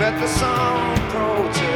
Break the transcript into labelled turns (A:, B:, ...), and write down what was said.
A: Let the song protest.